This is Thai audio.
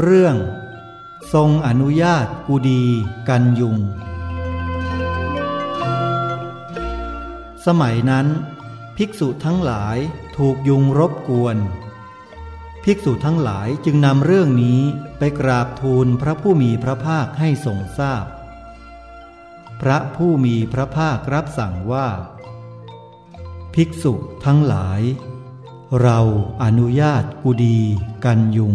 เรื่อง ทรงอนุญาตกูดีกันยุง สมัยนั้น ภิกษุทั้งหลายถูกยุงรบกวน ภิกษุทั้งหลายจึงนำเรื่องนี้ไปกราบทูลพระผู้มีพระภาคให้ทรงทราบพพระผู้มีพระภาครับสั่งว่า ภิกษุทั้งหลาย เราอนุญาตกุดีกันยุง